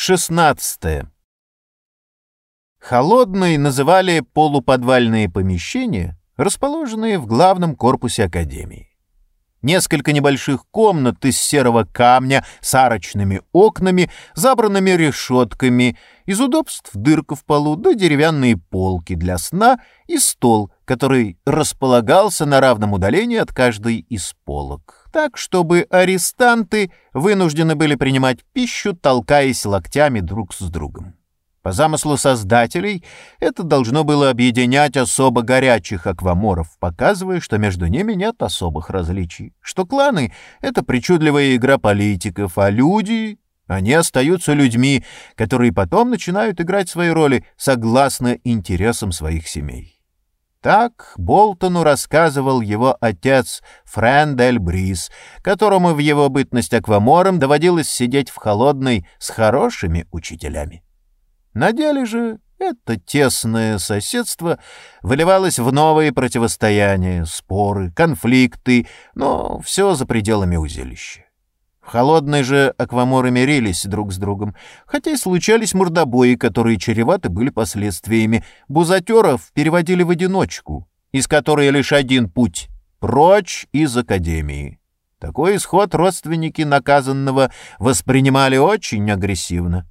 16. Холодной называли полуподвальные помещения, расположенные в главном корпусе Академии. Несколько небольших комнат из серого камня с арочными окнами, забранными решетками, из удобств дырка в полу да деревянные полки для сна и стол, который располагался на равном удалении от каждой из полок, так, чтобы арестанты вынуждены были принимать пищу, толкаясь локтями друг с другом. По замыслу создателей, это должно было объединять особо горячих акваморов, показывая, что между ними нет особых различий, что кланы — это причудливая игра политиков, а люди они остаются людьми, которые потом начинают играть свои роли согласно интересам своих семей. Так Болтону рассказывал его отец Френдель Брис, которому в его бытность аквамором доводилось сидеть в холодной с хорошими учителями. На деле же это тесное соседство выливалось в новые противостояния, споры, конфликты, но все за пределами узилища. В холодной же акваморы мирились друг с другом, хотя и случались мордобои, которые чреваты были последствиями. Бузатеров переводили в одиночку, из которой лишь один путь — прочь из академии. Такой исход родственники наказанного воспринимали очень агрессивно.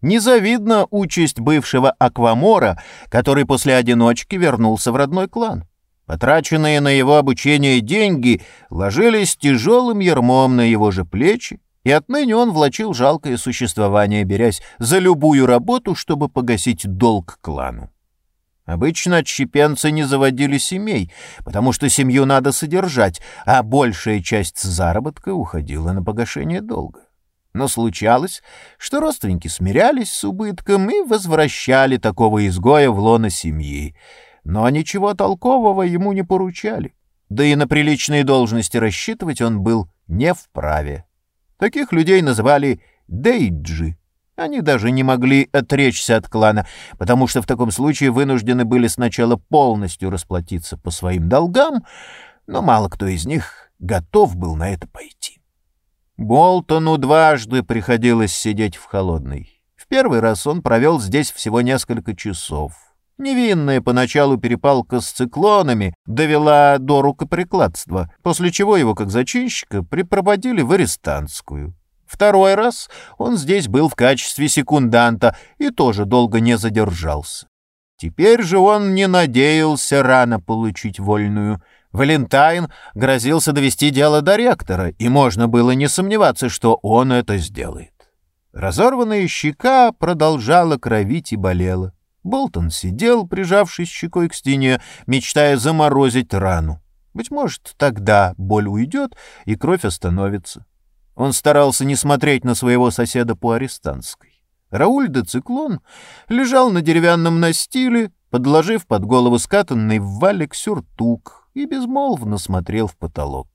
Незавидна участь бывшего Аквамора, который после одиночки вернулся в родной клан. Потраченные на его обучение деньги ложились тяжелым ермом на его же плечи, и отныне он влачил жалкое существование, берясь за любую работу, чтобы погасить долг клану. Обычно отщепенцы не заводили семей, потому что семью надо содержать, а большая часть заработка уходила на погашение долга. Но случалось, что родственники смирялись с убытком и возвращали такого изгоя в лоно семьи. Но ничего толкового ему не поручали. Да и на приличные должности рассчитывать он был не вправе. Таких людей называли «дейджи». Они даже не могли отречься от клана, потому что в таком случае вынуждены были сначала полностью расплатиться по своим долгам, но мало кто из них готов был на это пойти. Болтону дважды приходилось сидеть в холодной. В первый раз он провел здесь всего несколько часов. Невинная поначалу перепалка с циклонами довела до рукоприкладства, после чего его, как зачинщика, припроводили в арестантскую. Второй раз он здесь был в качестве секунданта и тоже долго не задержался. Теперь же он не надеялся рано получить вольную — Валентайн грозился довести дело до ректора, и можно было не сомневаться, что он это сделает. Разорванная щека продолжала кровить и болела. Болтон сидел, прижавшись щекой к стене, мечтая заморозить рану. Быть может, тогда боль уйдет, и кровь остановится. Он старался не смотреть на своего соседа по арестантской. Рауль де Циклон лежал на деревянном настиле, подложив под голову скатанный в валик сюртук, и безмолвно смотрел в потолок.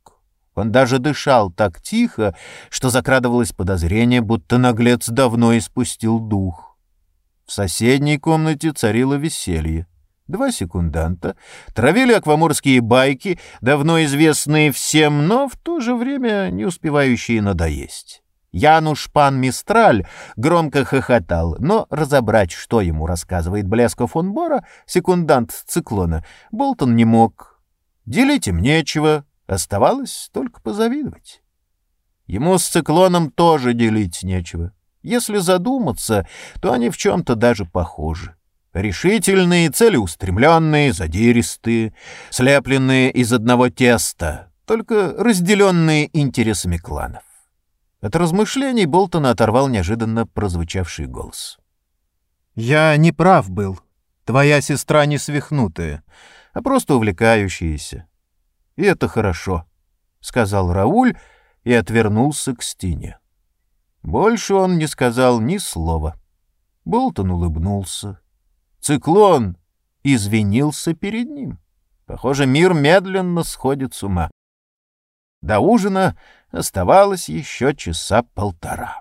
Он даже дышал так тихо, что закрадывалось подозрение, будто наглец давно испустил дух. В соседней комнате царило веселье. Два секунданта травили акваморские байки, давно известные всем, но в то же время не успевающие надоесть. Януш пан Мистраль громко хохотал, но разобрать, что ему рассказывает Блеско фон Бора, секундант циклона, Болтон не мог, Делить им нечего, оставалось только позавидовать. Ему с циклоном тоже делить нечего. Если задуматься, то они в чем-то даже похожи. Решительные, целеустремленные, задиристые, слепленные из одного теста, только разделенные интересами кланов. От размышлений Болтона оторвал неожиданно прозвучавший голос. «Я не прав был. Твоя сестра не свихнутая а просто увлекающиеся. И это хорошо, — сказал Рауль и отвернулся к стене. Больше он не сказал ни слова. Болтон улыбнулся. Циклон извинился перед ним. Похоже, мир медленно сходит с ума. До ужина оставалось еще часа полтора.